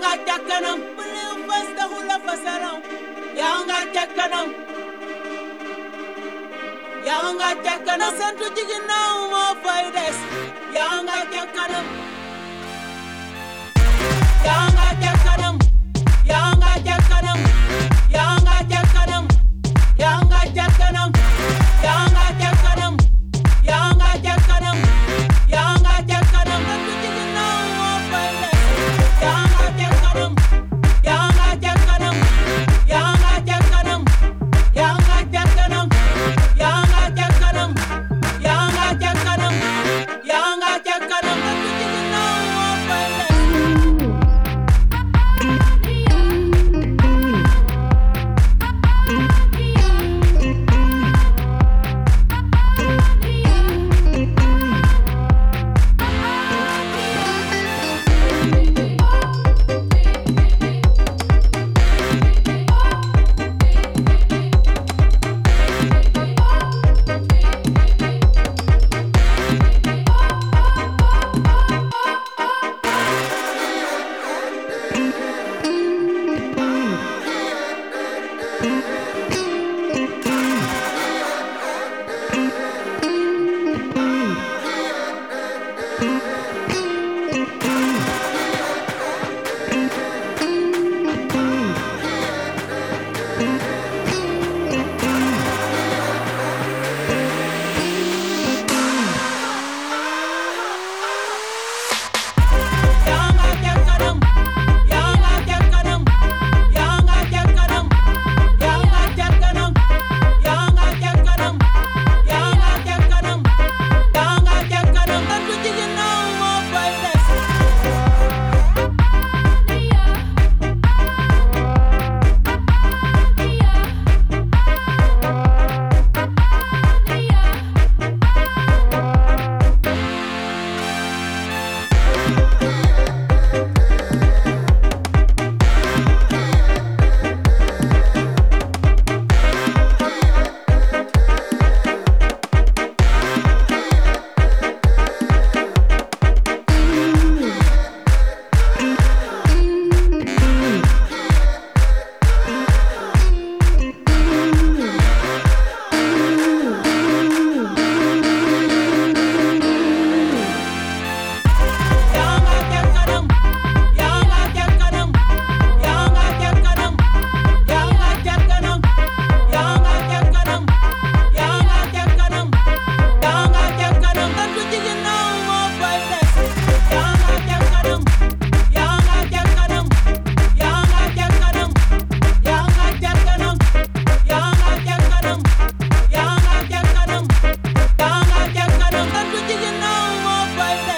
nga ca kanam bu liw fas taxul la fasalaw yaa nga ca kanam yaa nga ca kanam santu ci ginnaaw moo fay des yaa nga